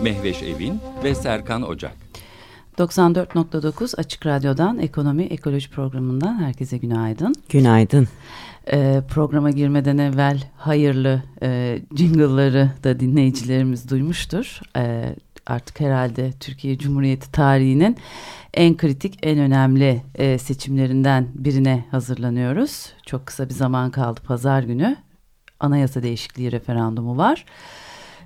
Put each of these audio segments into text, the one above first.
Mehveş Evin ve Serkan Ocak. 94.9 Açık Radyo'dan Ekonomi Ekoloji Programı'ndan herkese günaydın. Günaydın. Ee, programa girmeden evvel hayırlı e, jingle'ları da dinleyicilerimiz duymuştur. Ee, artık herhalde Türkiye Cumhuriyeti tarihinin en kritik, en önemli e, seçimlerinden birine hazırlanıyoruz. Çok kısa bir zaman kaldı pazar günü. Anayasa değişikliği referandumu var.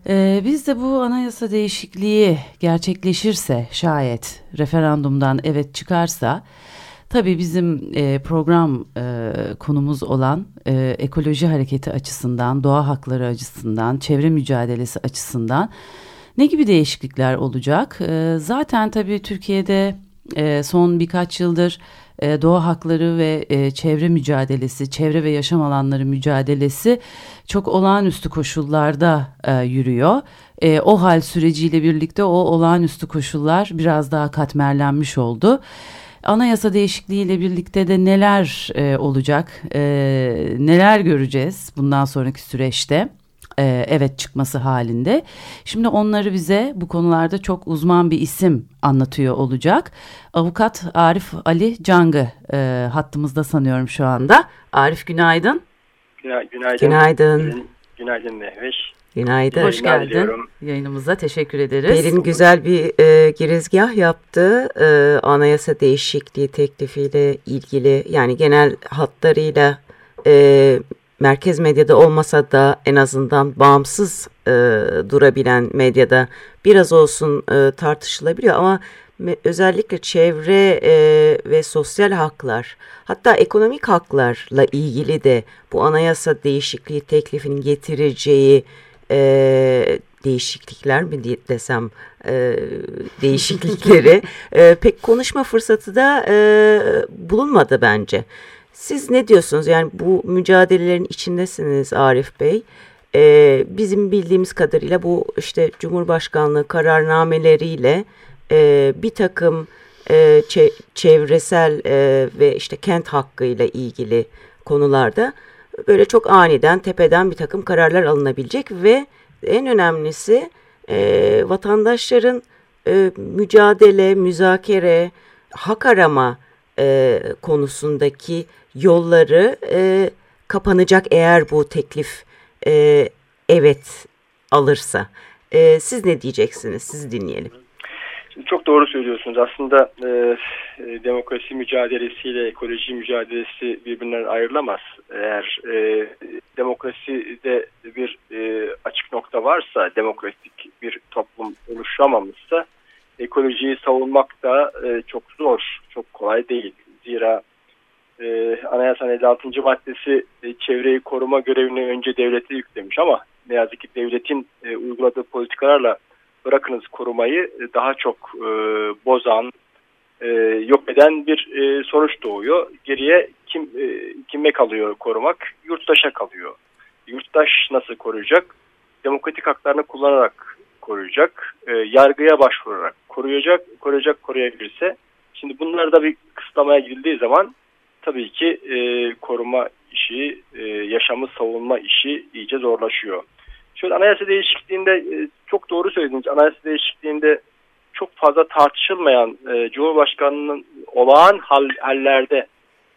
Ee, biz de bu anayasa değişikliği gerçekleşirse şayet referandumdan evet çıkarsa tabii bizim e, program e, konumuz olan e, ekoloji hareketi açısından, doğa hakları açısından, çevre mücadelesi açısından ne gibi değişiklikler olacak? E, zaten tabii Türkiye'de e, son birkaç yıldır e, doğa hakları ve e, çevre mücadelesi, çevre ve yaşam alanları mücadelesi çok olağanüstü koşullarda e, yürüyor. O hal süreciyle birlikte o olağanüstü koşullar biraz daha katmerlenmiş oldu. Anayasa değişikliğiyle birlikte de neler olacak, neler göreceğiz bundan sonraki süreçte? E, evet çıkması halinde. Şimdi onları bize bu konularda çok uzman bir isim anlatıyor olacak. Avukat Arif Ali Cangı e, hattımızda sanıyorum şu anda. Arif günaydın. Günaydın. Günaydın. Günaydın Mehveş. Günaydın. Hoş geldin yayınımıza teşekkür ederiz. Pelin güzel bir e, girizgah yaptı. E, anayasa değişikliği teklifiyle ilgili yani genel hatlarıyla e, merkez medyada olmasa da en azından bağımsız e, durabilen medyada biraz olsun e, tartışılabiliyor ama özellikle çevre e, ve sosyal haklar hatta ekonomik haklarla ilgili de bu anayasa değişikliği teklifinin getireceği e, değişiklikler mi desem e, değişiklikleri e, pek konuşma fırsatı da e, bulunmadı bence. Siz ne diyorsunuz? Yani bu mücadelelerin içindesiniz Arif Bey. Ee, bizim bildiğimiz kadarıyla bu işte Cumhurbaşkanlığı kararnameleriyle e, bir takım e, çevresel e, ve işte kent hakkıyla ilgili konularda böyle çok aniden tepeden bir takım kararlar alınabilecek ve en önemlisi e, vatandaşların e, mücadele, müzakere, hak arama e, konusundaki yolları e, kapanacak eğer bu teklif e, evet alırsa. E, siz ne diyeceksiniz? Sizi dinleyelim. Çok doğru söylüyorsunuz. Aslında e, e, demokrasi mücadelesiyle ekoloji mücadelesi birbirinden ayrılamaz. Eğer e, demokraside bir e, açık nokta varsa, demokratik bir toplum oluşamamışsa ekolojiyi savunmak da e, çok zor, çok kolay değil. Zira e, Anayasanın 56. maddesi e, çevreyi koruma görevini önce devlete yüklemiş ama ne yazık ki devletin e, uyguladığı politikalarla bırakınız korumayı e, daha çok e, bozan, e, yok eden bir e, sonuç doğuyor. Geriye kim e, kime kalıyor korumak? Yurttaşa kalıyor. Yurttaş nasıl koruyacak? Demokratik haklarını kullanarak koruyacak, e, yargıya başvurarak koruyacak, koruyacak koruyabilirse. Şimdi bunlarda bir kısıtlamaya gidildiği zaman tabii ki e, koruma işi, e, yaşamı savunma işi iyice zorlaşıyor. Şöyle anayasa değişikliğinde e, çok doğru söylediniz. Anayasa değişikliğinde çok fazla tartışılmayan e, Cumhurbaşkanı'nın olağan hal, hallerde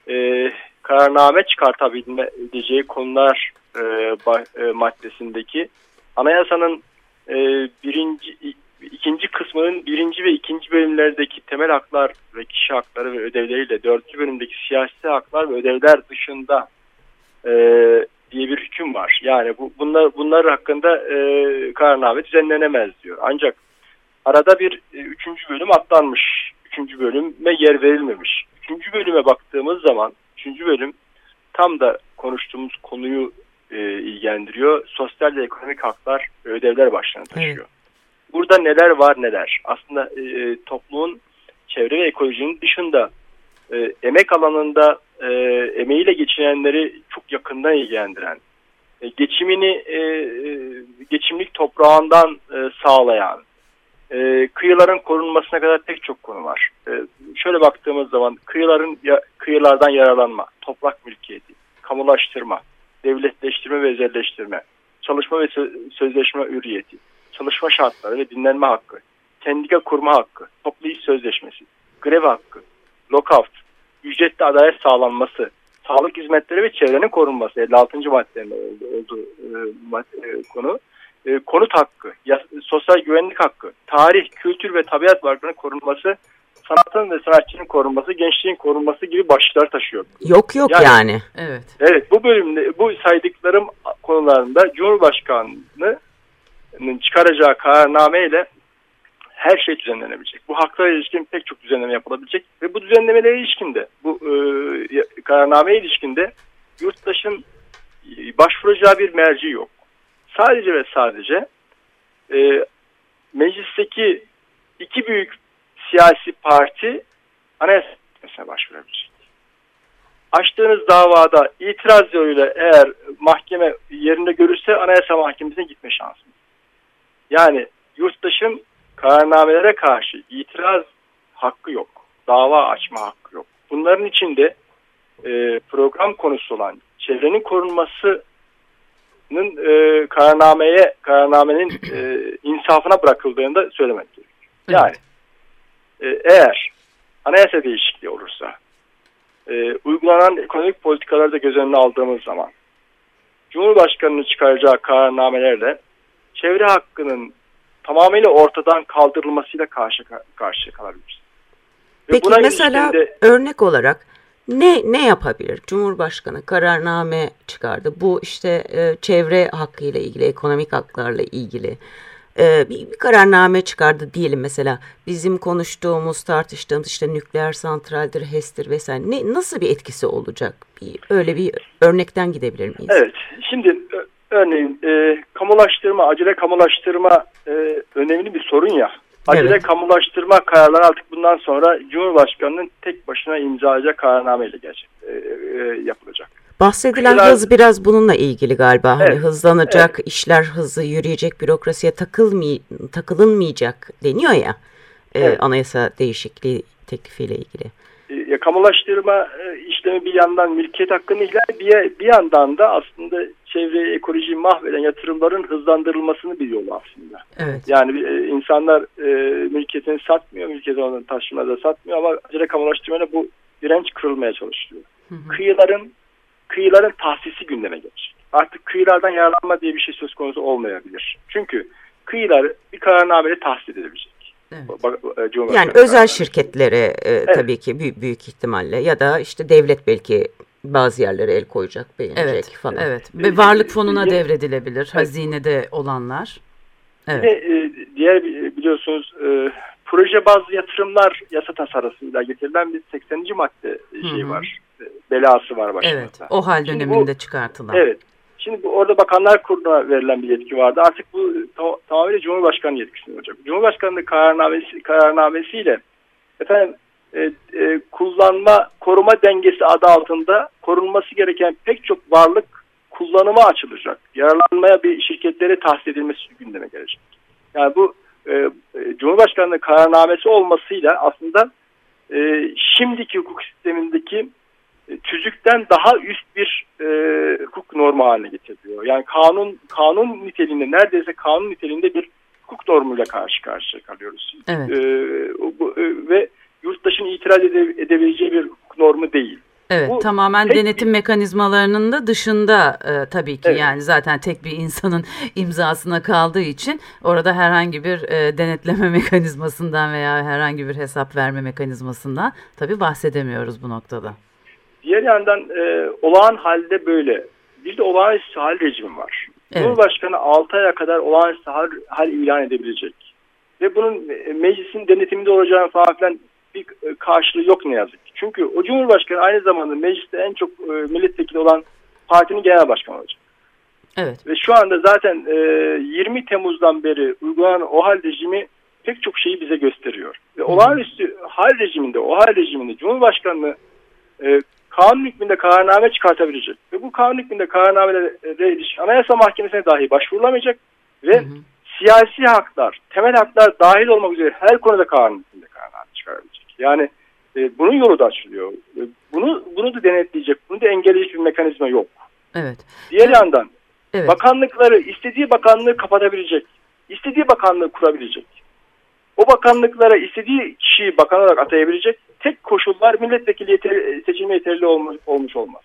e, kararname çıkartabileceği konular e, ba, e, maddesindeki anayasanın e, birinci ikinci kısmının birinci ve ikinci bölümlerdeki temel haklar ve kişi hakları ve ödevleriyle dördüncü bölümdeki siyasi haklar ve ödevler dışında e, diye bir hüküm var. Yani bu, bunlar bunlar hakkında e, kararname düzenlenemez diyor. Ancak arada bir e, üçüncü bölüm atlanmış. Üçüncü bölüme yer verilmemiş. Üçüncü bölüme baktığımız zaman üçüncü bölüm tam da konuştuğumuz konuyu e, ilgilendiriyor. Sosyal ve ekonomik haklar ve ödevler başlığını taşıyor. Evet. burada neler var neler. Aslında e, toplumun çevre ve ekolojinin dışında e, emek alanında e, emeğiyle geçinenleri çok yakından ilgilendiren, e, geçimini e, e geçimlik toprağından e, sağlayan, e, kıyıların korunmasına kadar pek çok konu var. E, şöyle baktığımız zaman kıyıların ya, kıyılardan yararlanma, toprak mülkiyeti, kamulaştırma, devletleştirme ve özelleştirme, çalışma ve sözleşme hürriyeti, çalışma şartları ve dinlenme hakkı, sendika kurma hakkı, toplu iş sözleşmesi, grev hakkı, lockout, ücretli adalet sağlanması, sağlık hizmetleri ve çevrenin korunması 56. maddenin olduğu e, e, konu. E, konut hakkı, sosyal güvenlik hakkı, tarih, kültür ve tabiat varlığının korunması, sanatın ve sanatçının korunması, gençliğin korunması gibi başlıklar taşıyor. Yok yok yani. yani. Evet. Evet bu bölümde bu saydıklarım konularında Cumhurbaşkanı'nın çıkaracağı kararnameyle her şey düzenlenebilecek. Bu haklara ilişkin pek çok düzenleme yapılabilecek ve bu düzenlemelere ilişkinde bu e, kararnameye ilişkinde yurttaşın başvuracağı bir merci yok. Sadece ve sadece e, meclisteki iki büyük siyasi parti anayasasına başvurabilecek. Açtığınız davada itiraz yoluyla eğer mahkeme yerinde görürse anayasa mahkemesine gitme şansınız. Yani yurttaşın kararnamelere karşı itiraz hakkı yok. Dava açma hakkı yok. Bunların içinde e, program konusu olan çevrenin korunmasının e, kararnameye, kararnamenin e, insafına bırakıldığını da söylemek gerekiyor. Yani e, eğer anayasa değişikliği olursa e, uygulanan ekonomik politikaları da göz önüne aldığımız zaman Cumhurbaşkanı'nın çıkaracağı kararnamelerle çevre hakkının tamamıyla ortadan kaldırılmasıyla karşı karşı kalabiliriz. Peki mesela ilişkinde... örnek olarak ne ne yapabilir? Cumhurbaşkanı kararname çıkardı. Bu işte e, çevre hakkıyla ilgili, ekonomik haklarla ilgili e, bir, bir kararname çıkardı diyelim mesela. Bizim konuştuğumuz, tartıştığımız işte nükleer santraldir, HES'tir vesaire. Ne, nasıl bir etkisi olacak? Bir, öyle bir örnekten gidebilir miyiz? Evet. Şimdi örneğin e, kamulaştırma, acele kamulaştırma e, önemli bir sorun ya. Acele evet. kamulaştırma kararları artık bundan sonra Cumhurbaşkanı'nın tek başına imzalayacağı kararnameyle gerçek, e, e, yapılacak. Bahsedilen Kıyılar... hız biraz bununla ilgili galiba. Hani evet. Hani hızlanacak, evet. işler hızlı yürüyecek, bürokrasiye takılmay takılınmayacak deniyor ya. E, evet. anayasa değişikliği teklifiyle ilgili. E, kamulaştırma e, işlemi bir yandan mülkiyet hakkını ihlal bir, bir yandan da aslında çevre ekolojiyi mahveden yatırımların hızlandırılmasını bir yolu aslında. Evet. Yani e, insanlar e, mülkiyetini satmıyor, mülkiyet alanını taşımada satmıyor ama acele kamulaştırmayla bu direnç kırılmaya çalışılıyor. Hı hı. Kıyıların kıyıların tahsisi gündeme gelecek. Artık kıyılardan yararlanma diye bir şey söz konusu olmayabilir. Çünkü kıyılar bir kararnameyle tahsis edilebilecek. Evet. E, yani özel şirketlere e, evet. tabii ki büyük, büyük ihtimalle ya da işte devlet belki bazı yerlere el koyacak, beğenecek evet, falan. Evet. Ve varlık fonuna evet. devredilebilir. Evet. Hazinede olanlar. Evet. Ve, e, diğer biliyorsunuz e, proje bazlı yatırımlar yasa tasarısıyla getirilen bir 80. madde şey -hı. var. E, belası var başında. Evet. O hal döneminde bu, çıkartılan. Evet. Şimdi bu, orada Bakanlar Kurulu'na verilen bir yetki vardı. Artık bu tamamıyla Cumhurbaşkanı yetkisinde olacak. Cumhurbaşkanlığı kararnamesi, kararnamesiyle efendim e, e, kullanma koruma dengesi adı altında korunması gereken pek çok varlık kullanıma açılacak. Yararlanmaya bir şirketlere tahsis edilmesi gündeme gelecek. Yani bu e, e, Cumhurbaşkanlığı kararnamesi olmasıyla aslında e, şimdiki hukuk sistemindeki e, tüzükten daha üst bir e, hukuk normu haline getiriliyor. Yani kanun kanun niteliğinde neredeyse kanun niteliğinde bir hukuk normuyla karşı karşıya kalıyoruz. Evet. E, bu, e, ve yurttaşın itiraz ede, edebileceği bir hukuk normu değil. Evet Bu tamamen denetim bir... mekanizmalarının da dışında e, tabii ki evet. yani zaten tek bir insanın imzasına kaldığı için orada herhangi bir e, denetleme mekanizmasından veya herhangi bir hesap verme mekanizmasından tabii bahsedemiyoruz bu noktada. Diğer yandan e, olağan halde böyle. Bir de olağanüstü hal rejimi var. Evet. Cumhurbaşkanı 6 aya kadar olağanüstü hal, hal ilan edebilecek. Ve bunun e, meclisin denetiminde olacağını falan filan bir e, karşılığı yok ne yazık ki. Çünkü o Cumhurbaşkanı aynı zamanda mecliste en çok e, milletvekili olan partinin genel başkanı olacak. Evet. Ve şu anda zaten e, 20 Temmuz'dan beri uygulanan OHAL rejimi pek çok şeyi bize gösteriyor. Ve olağanüstü hal rejiminde, OHAL rejiminde Cumhurbaşkanlığı e, kanun hükmünde kararname çıkartabilecek. Ve bu kanun hükmünde kararnamelere ilişkin Anayasa Mahkemesi'ne dahi başvurulamayacak ve Hı hı. siyasi haklar, temel haklar dahil olmak üzere her konuda kanun hükmünde. Yani e, bunun yolu da açılıyor. E, bunu bunu da denetleyecek, bunu da engelleyecek bir mekanizma yok. Evet. Diğer yandan Evet. bakanlıkları istediği bakanlığı kapatabilecek, istediği bakanlığı kurabilecek. O bakanlıklara istediği kişiyi bakan olarak atayabilecek tek koşullar milletvekili yeter, seçilme yeterli olmuş, olmuş olmaz.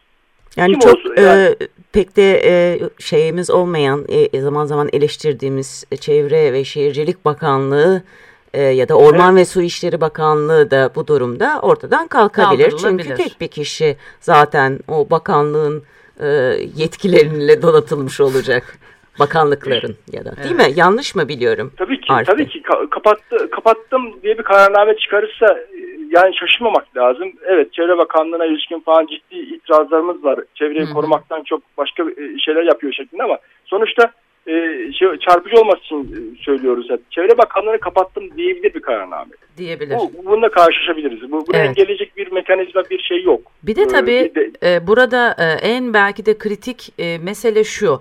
Yani Kim çok olsun yani? e, pek de e, şeyimiz olmayan e, zaman zaman eleştirdiğimiz Çevre ve Şehircilik Bakanlığı e, ya da Orman ve Su İşleri Bakanlığı da bu durumda ortadan kalkabilir. Çünkü tek bir kişi zaten o bakanlığın e, yetkileriyle donatılmış olacak bakanlıkların ya da değil mi? Yanlış mı biliyorum? Tabii ki, Arif tabii ki Ka- kapattı, kapattım diye bir kararname çıkarırsa e, yani şaşırmamak lazım. Evet Çevre Bakanlığı'na ilişkin falan ciddi itirazlarımız var. Çevreyi Hı hı. korumaktan çok başka e, şeyler yapıyor şeklinde ama sonuçta e, şey, çarpıcı olması için e, söylüyoruz hep. Çevre Bakanlığı'nı kapattım diyebilir bir kararname. Diyebilir. Bu, bununla karşılaşabiliriz. Bu, bunu Evet. engelleyecek bir mekanizma bir şey yok. Bir de Ee, tabii bir de- e, burada e, en belki de kritik e, mesele şu.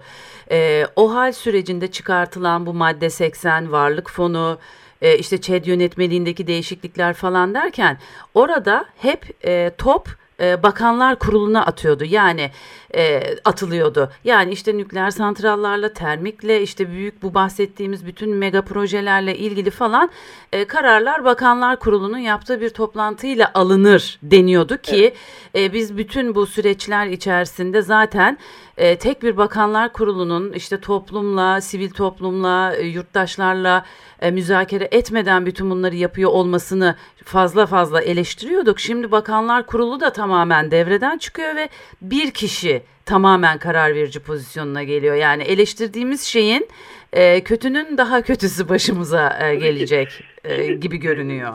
E, o hal sürecinde çıkartılan bu madde 80 varlık fonu e, işte ÇED yönetmeliğindeki değişiklikler falan derken orada hep e, top e, bakanlar kuruluna atıyordu. Yani e, atılıyordu. Yani işte nükleer santrallarla, termikle, işte büyük bu bahsettiğimiz bütün mega projelerle ilgili falan e, kararlar bakanlar kurulunun yaptığı bir toplantıyla alınır deniyordu ki e, biz bütün bu süreçler içerisinde zaten e, tek bir bakanlar kurulunun işte toplumla, sivil toplumla, e, yurttaşlarla e, müzakere etmeden bütün bunları yapıyor olmasını fazla fazla eleştiriyorduk. Şimdi bakanlar kurulu da tamamen devreden çıkıyor ve bir kişi tamamen karar verici pozisyonuna geliyor. Yani eleştirdiğimiz şeyin e, kötünün daha kötüsü başımıza e, gelecek e, gibi görünüyor.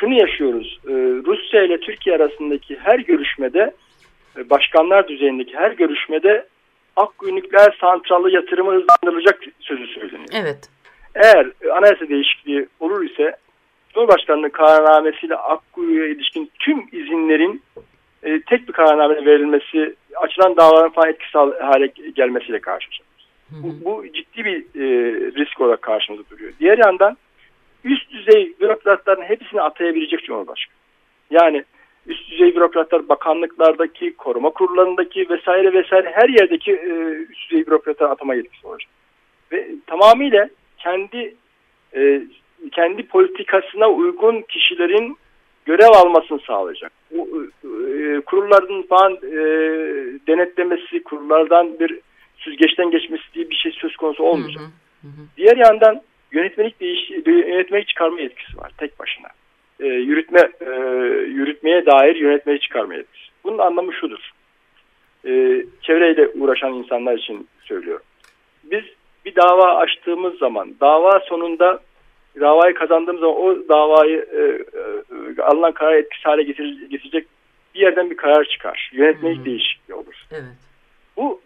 şunu yaşıyoruz. Ee, Rusya ile Türkiye arasındaki her görüşmede e, başkanlar düzeyindeki her görüşmede Akkuyu nükleer santralı yatırımı hızlandırılacak sözü söyleniyor. Evet. Eğer anayasa değişikliği olur ise Cumhurbaşkanlığı kararnamesiyle Akkuyu'ya ilişkin tüm izinlerin e, tek bir kararnamede verilmesi, açılan davaların falan etkisiz hale gelmesiyle karşılaşıyoruz. Bu, bu ciddi bir e, risk olarak karşımızda duruyor. Diğer yandan üst düzey bürokratların hepsini atayabilecek Cumhurbaşkanı. Yani üst düzey bürokratlar bakanlıklardaki, koruma kurullarındaki vesaire vesaire her yerdeki e, üst düzey bürokratlara atama yetkisi olacak. Ve tamamıyla kendi e, kendi politikasına uygun kişilerin görev almasını sağlayacak. Bu e, kurulların falan e, denetlemesi, kurullardan bir süzgeçten geçmesi diye bir şey söz konusu olmayacak. Hı hı. Diğer yandan yönetmelik değiş yönetmelik çıkarma yetkisi var tek başına. E, yürütme e, yürütmeye dair yönetmelik çıkarma yetkisi. Bunun anlamı şudur. E, çevreyle uğraşan insanlar için söylüyorum. Biz bir dava açtığımız zaman dava sonunda davayı kazandığımız zaman o davayı e, e, alınan karar etkisiz hale getirecek, bir yerden bir karar çıkar. Yönetmelik Hı. değişikliği olur. Evet. Bu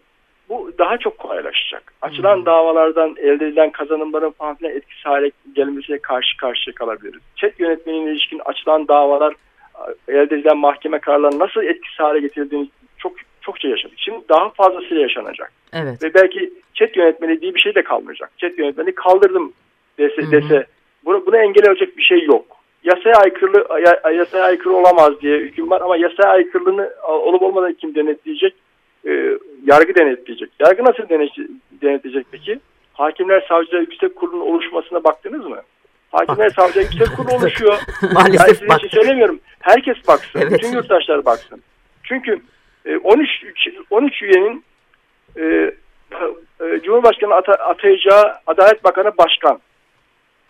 bu daha çok kolaylaşacak. Açılan Hmm. davalardan elde edilen kazanımların falan filan etkisiz hale gelmesiyle karşı karşıya kalabiliriz. Çet yönetmeliğine ilişkin açılan davalar elde edilen mahkeme kararları nasıl etkisiz hale getirildiğini çok çokça yaşadık. Şimdi daha fazlasıyla yaşanacak. Evet. Ve belki chat yönetmeliği diye bir şey de kalmayacak. Chat yönetmeliği kaldırdım dese, Hı hı. dese bunu, bunu engelleyecek bir şey yok. Yasaya aykırı ya- yasaya aykırı olamaz diye hüküm var ama yasaya aykırılığını olup olmadan kim denetleyecek? Ee, yargı denetleyecek. Yargı nasıl denet- denetleyecek peki? Hakimler Savcılar Yüksek Kurulu'nun oluşmasına baktınız mı? Hakimler Savcılar Yüksek Kurulu oluşuyor. Maalesef sizin için baktık. söylemiyorum. Herkes baksın. Evet. Bütün yurttaşlar baksın. Çünkü e, 13 13 üyenin e, e, Cumhurbaşkanı ata, atayacağı Adalet Bakanı başkan.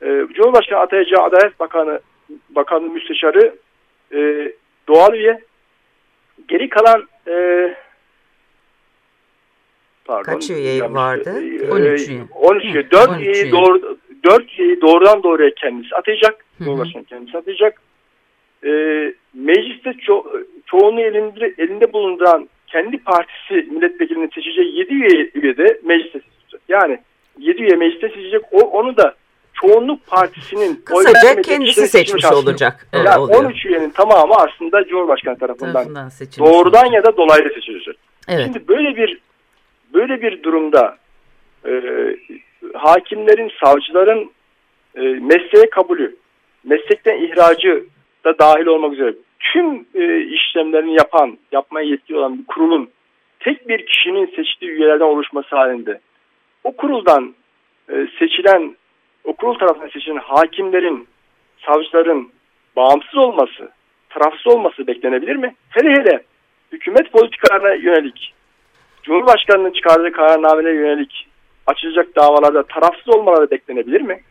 E, Cumhurbaşkanı atayacağı Adalet Bakanı Bakanı müsteşarı e, doğal üye. Geri kalan e, pardon, Kaç üye yanlış- vardı? E, 13 üye. 13 üye. Hı, 4 13 üyeyi üye. doğru, 4 üyeyi doğrudan doğruya kendisi atayacak. Cumhurbaşkanı kendisi atayacak. E, mecliste ço çoğunluğu elinde, elinde bulunduran kendi partisi milletvekilini seçeceği 7 üye, üyede mecliste seçecek. Yani 7 üye mecliste seçecek. O, onu da çoğunluk partisinin kısaca kendisi seçmiş olacak. Yani evet, 13 üyenin tamamı aslında Cumhurbaşkanı tarafından, tarafından doğrudan ya da dolaylı seçilecek. Evet. Şimdi böyle bir böyle bir durumda e, hakimlerin, savcıların e, mesleğe kabulü, meslekten ihracı da dahil olmak üzere tüm e, işlemlerini yapan, yapmaya yetki olan bir kurulun tek bir kişinin seçtiği üyelerden oluşması halinde o kuruldan e, seçilen, o kurul tarafından seçilen hakimlerin, savcıların bağımsız olması, tarafsız olması beklenebilir mi? Hele hele hükümet politikalarına yönelik, Cumhurbaşkanı'nın çıkardığı kararnamelere yönelik açılacak davalarda tarafsız olmaları beklenebilir mi?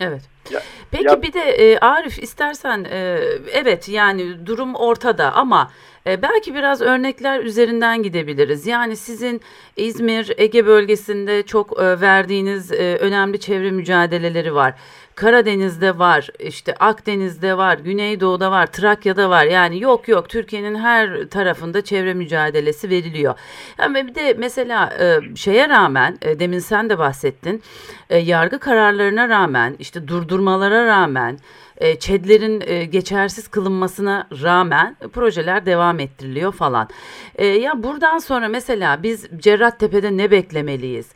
Evet. Ya, Peki ya, bir de e, Arif istersen e, evet yani durum ortada ama e, belki biraz örnekler üzerinden gidebiliriz. Yani sizin İzmir, Ege bölgesinde çok e, verdiğiniz e, önemli çevre mücadeleleri var. Karadeniz'de var, işte Akdeniz'de var, Güneydoğu'da var, Trakya'da var. Yani yok yok Türkiye'nin her tarafında çevre mücadelesi veriliyor. Yani bir de mesela e, şeye rağmen e, demin sen de bahsettin. E, yargı kararlarına rağmen, işte durdurmalara rağmen e, ÇED'lerin e, geçersiz kılınmasına rağmen projeler devam ettiriliyor falan. E, ya buradan sonra mesela biz Cerrahtepe'de ne beklemeliyiz?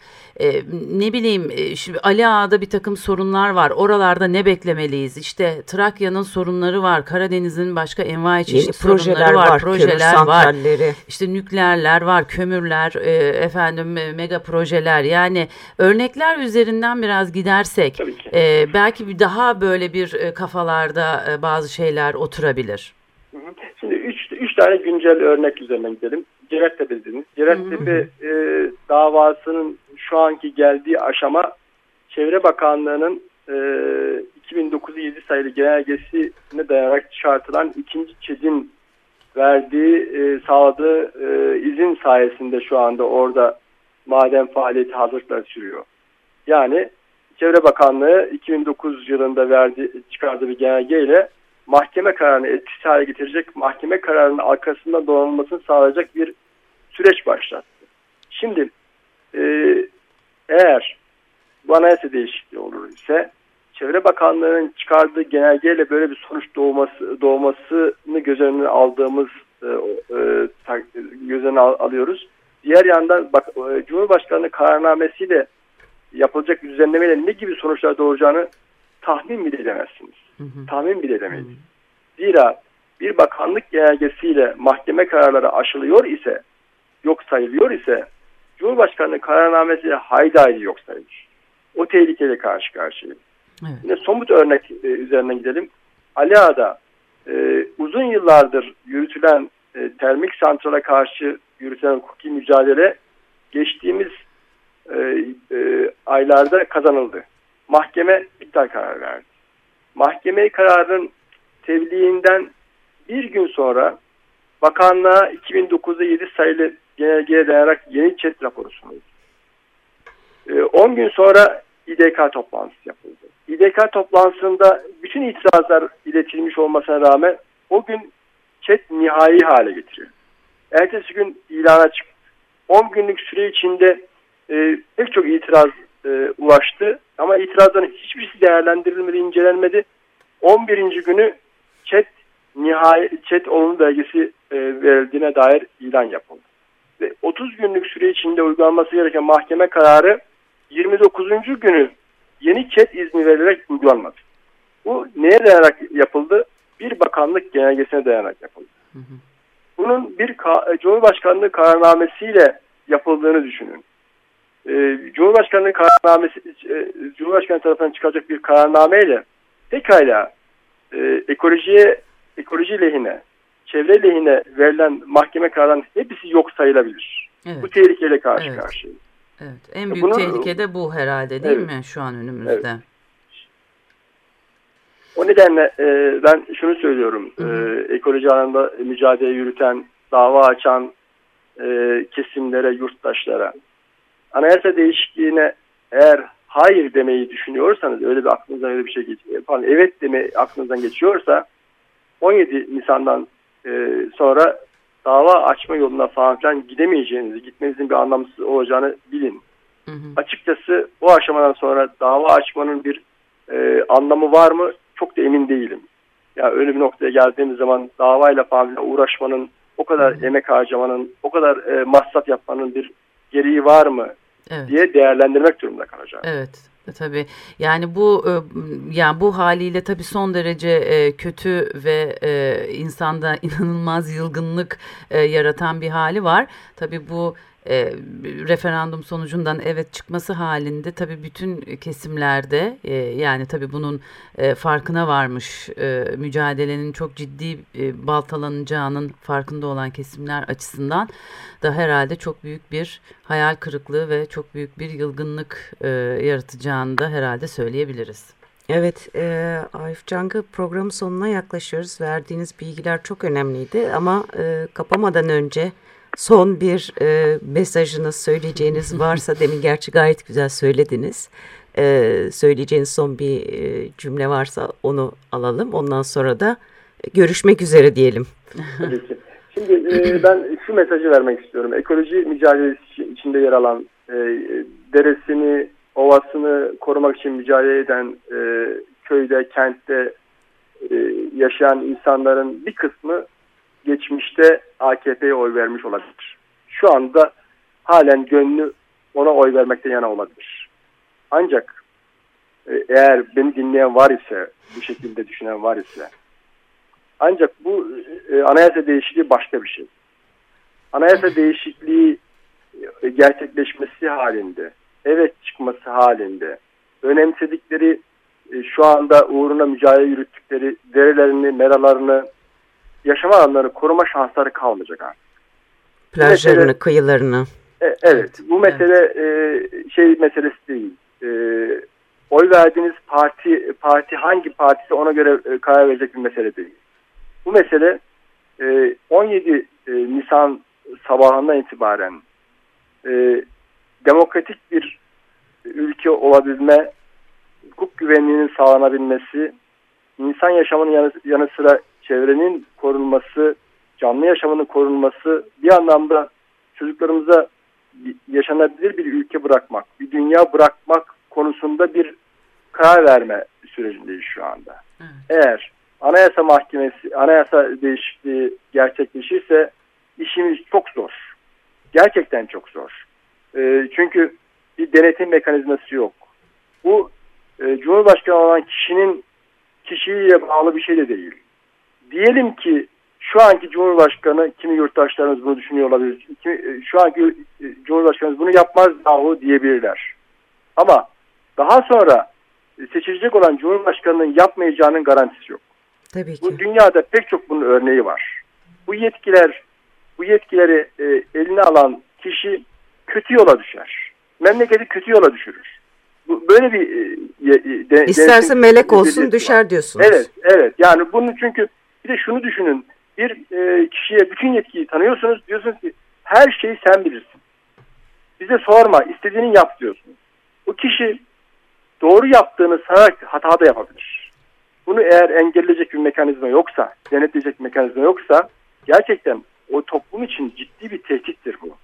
E, ne bileyim e, şimdi Ali Ağa'da bir takım sorunlar var. Oralarda ne beklemeliyiz? İşte Trakya'nın sorunları var. Karadeniz'in başka envai çeşit sorunları var. var projeler var. İşte nükleerler var, kömürler, e, efendim mega projeler. Yani örnekler üzerinden biraz gidersek e, belki bir daha böyle bir e, kafalarda e, bazı şeyler oturabilir. Şimdi üç, üç tane güncel örnek üzerinden gidelim. Cerettepe dediniz. Cerettepe e, davasının şu anki geldiği aşama Çevre Bakanlığı'nın e, 2009 7 sayılı genelgesine dayanarak çıkartılan ikinci ÇED'in verdiği, e, sağladığı e, izin sayesinde şu anda orada maden faaliyeti hazırlıkları sürüyor. Yani Çevre Bakanlığı 2009 yılında verdi, çıkardığı bir genelgeyle mahkeme kararını etkisiz hale getirecek, mahkeme kararının arkasında donanılmasını sağlayacak bir süreç başlattı. Şimdi e, eğer bu anayasa değişikliği olur ise Çevre Bakanlığı'nın çıkardığı genelgeyle böyle bir sonuç doğması, doğmasını göz önüne aldığımız e, e, göz önüne al, alıyoruz. Diğer yandan bak, e, Cumhurbaşkanlığı kararnamesiyle yapılacak düzenlemeyle ne gibi sonuçlar doğacağını tahmin bile edemezsiniz. Hı hı. Tahmin bile edemeyiz. Hı hı. Zira bir bakanlık genelgesiyle mahkeme kararları aşılıyor ise, yok sayılıyor ise Cumhurbaşkanlığı kararnamesiyle haydi haydi yok sayılır. O tehlikeyle karşı karşıyayız. Evet. Yine somut örnek e, üzerinden gidelim. Ali Ağa'da e, uzun yıllardır yürütülen e, termik santrala karşı yürütülen hukuki mücadele geçtiğimiz e, e, aylarda kazanıldı. Mahkeme iptal karar verdi. Mahkeme kararın tebliğinden bir gün sonra bakanlığa 2009'da 7 sayılı genelgeye dayanarak yeni chat raporu sunuldu. 10 ee, gün sonra İDK toplantısı yapıldı. İDK toplantısında bütün itirazlar iletilmiş olmasına rağmen o gün chat nihai hale getiriyor. Ertesi gün ilana çıktı. 10 günlük süre içinde e, pek çok itiraz e, ulaştı ama itirazların hiçbirisi değerlendirilmedi, incelenmedi. 11. günü chat nihai chat olumlu belgesi e, verildiğine dair ilan yapıldı ve 30 günlük süre içinde uygulanması gereken mahkeme kararı 29. günü yeni ket izni verilerek uygulanmadı. Bu neye dayanarak yapıldı? Bir bakanlık genelgesine dayanarak yapıldı. Bunun bir Cumhurbaşkanlığı kararnamesiyle yapıldığını düşünün. Ee, Cumhurbaşkanlığı kararnamesi e, Cumhurbaşkanı tarafından çıkacak bir kararnameyle pekala e, ekolojiye ekoloji lehine çevre lehine verilen mahkeme kararlarının hepsi yok sayılabilir. Evet. Bu tehlikeyle karşı evet. karşıyayız. Evet. En büyük Bunu, tehlike de bu herhalde değil evet. mi şu an önümüzde? Evet. O nedenle e, ben şunu söylüyorum. Hı hı. E, ekoloji alanında mücadele yürüten, dava açan e, kesimlere, yurttaşlara anayasa değişikliğine eğer hayır demeyi düşünüyorsanız öyle bir aklınızdan öyle bir şey geçiyor. Pardon, evet deme aklınızdan geçiyorsa 17 Nisan'dan e, sonra dava açma yoluna falan filan gidemeyeceğinizi, gitmenizin bir anlamsız olacağını bilin. Hı hı. Açıkçası bu aşamadan sonra dava açmanın bir e, anlamı var mı? Çok da emin değilim. Ya yani öyle bir noktaya geldiğimiz zaman davayla falan uğraşmanın, o kadar hı. emek harcamanın, o kadar e, masraf yapmanın bir gereği var mı evet. diye değerlendirmek durumunda kalacağım. Evet. E, tabii yani bu e, yani bu haliyle tabii son derece e, kötü ve insanda inanılmaz yılgınlık yaratan bir hali var. Tabii bu e, referandum sonucundan evet çıkması halinde tabii bütün kesimlerde e, yani tabii bunun e, farkına varmış e, mücadelenin çok ciddi e, baltalanacağının farkında olan kesimler açısından da herhalde çok büyük bir hayal kırıklığı ve çok büyük bir yılgınlık e, yaratacağını da herhalde söyleyebiliriz. Evet e, Arif Cang'ı programın sonuna yaklaşıyoruz. Verdiğiniz bilgiler çok önemliydi ama e, kapamadan önce son bir e, mesajınız söyleyeceğiniz varsa demin gerçi gayet güzel söylediniz. E, söyleyeceğiniz son bir e, cümle varsa onu alalım. Ondan sonra da görüşmek üzere diyelim. Tabii ki. Şimdi e, ben şu mesajı vermek istiyorum. Ekoloji mücadelesi içinde yer alan e, deresini, ovasını korumak için mücadele eden e, köyde, kentte e, yaşayan insanların bir kısmı geçmişte AKP'ye oy vermiş olabilir. Şu anda halen gönlü ona oy vermekten yana olabilir. Ancak e, eğer beni dinleyen var ise, bu şekilde düşünen var ise, ancak bu e, anayasa değişikliği başka bir şey. Anayasa değişikliği e, gerçekleşmesi halinde, evet çıkması halinde, önemsedikleri şu anda uğruna mücadele yürüttükleri derelerini, meralarını, yaşama alanlarını koruma şansları kalmayacak artık. Plajlarını, mesele, kıyılarını. E, evet, bu mesele evet. E, şey meselesi değil. E, oy verdiğiniz parti parti hangi partisi ona göre e, karar verecek bir mesele değil. Bu mesele e, 17 e, Nisan sabahından itibaren e, demokratik bir ülke olabilme, hukuk güvenliğinin sağlanabilmesi, insan yaşamının yanı, yanı sıra çevrenin korunması, canlı yaşamının korunması bir anlamda çocuklarımıza yaşanabilir bir ülke bırakmak, bir dünya bırakmak konusunda bir karar verme sürecindeyiz şu anda. Evet. Eğer anayasa mahkemesi, anayasa değişikliği gerçekleşirse işimiz çok zor. Gerçekten çok zor. E, çünkü bir denetim mekanizması yok. Bu e, Cumhurbaşkanı olan kişinin kişiyle bağlı bir şey de değil. Diyelim ki şu anki Cumhurbaşkanı kimi yurttaşlarımız bunu düşünüyor olabilir. Kimi, e, şu anki e, Cumhurbaşkanımız bunu yapmaz dahu diyebilirler. Ama daha sonra seçilecek olan Cumhurbaşkanının yapmayacağının garantisi yok. Tabii ki. Bu dünyada pek çok bunun örneği var. Bu yetkiler, bu yetkileri e, eline alan kişi kötü yola düşer. Memleketi kötü yola düşürür. Bu, böyle bir e, de, İsterse melek olsun düşer diyorsunuz. Evet, evet. Yani bunu çünkü bir de şunu düşünün. Bir e, kişiye bütün yetkiyi tanıyorsunuz. Diyorsunuz ki her şeyi sen bilirsin. Bize sorma, istediğini yap diyorsunuz. Bu kişi doğru yaptığını sanarak hata da yapabilir. Bunu eğer engelleyecek bir mekanizma yoksa, denetleyecek bir mekanizma yoksa gerçekten o toplum için ciddi bir tehdittir bu.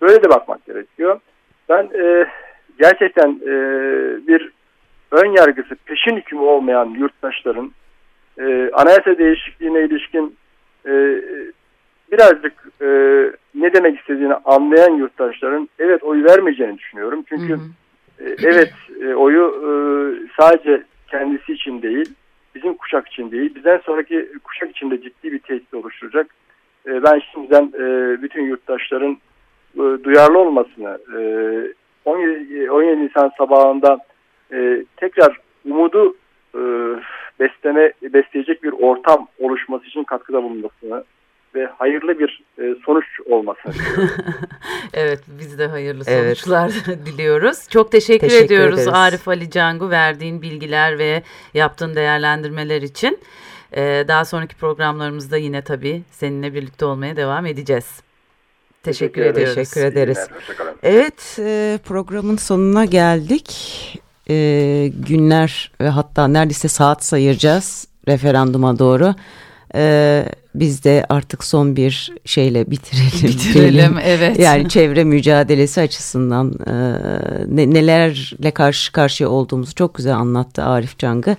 Böyle de bakmak gerekiyor. Ben e, gerçekten e, bir ön yargısı, peşin hükmü olmayan yurttaşların e, anayasa değişikliğine ilişkin e, birazcık e, ne demek istediğini anlayan yurttaşların evet oy vermeyeceğini düşünüyorum. Çünkü hı hı. E, evet e, oyu e, sadece kendisi için değil, bizim kuşak için değil, bizden sonraki kuşak için de ciddi bir tehdit oluşturacak. E, ben şimdiden e, bütün yurttaşların e, duyarlı olmasını, e, 17, 17 Nisan sabahında e, tekrar umudu e, besleme besleyecek bir ortam oluşması için katkıda bulunmasını ve hayırlı bir e, sonuç olmasını evet biz de hayırlı evet. sonuçlar diliyoruz. Çok teşekkür, teşekkür ediyoruz ederiz. Arif Ali Cangu verdiğin bilgiler ve yaptığın değerlendirmeler için. Ee, daha sonraki programlarımızda yine tabii seninle birlikte olmaya devam edeceğiz. Teşekkür, teşekkür ediyoruz. Teşekkür ederiz. Evet e, programın sonuna geldik e, günler ve hatta neredeyse saat sayacağız referanduma doğru. Ee, biz de artık son bir şeyle bitirelim. Bitirelim evet. Yani çevre mücadelesi açısından e, ne, nelerle karşı karşıya olduğumuzu çok güzel anlattı Arif Cangı.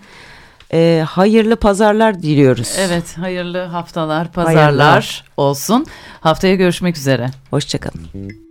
E, hayırlı pazarlar diliyoruz. Evet hayırlı haftalar pazarlar hayırlı. olsun. Haftaya görüşmek üzere. Hoşçakalın.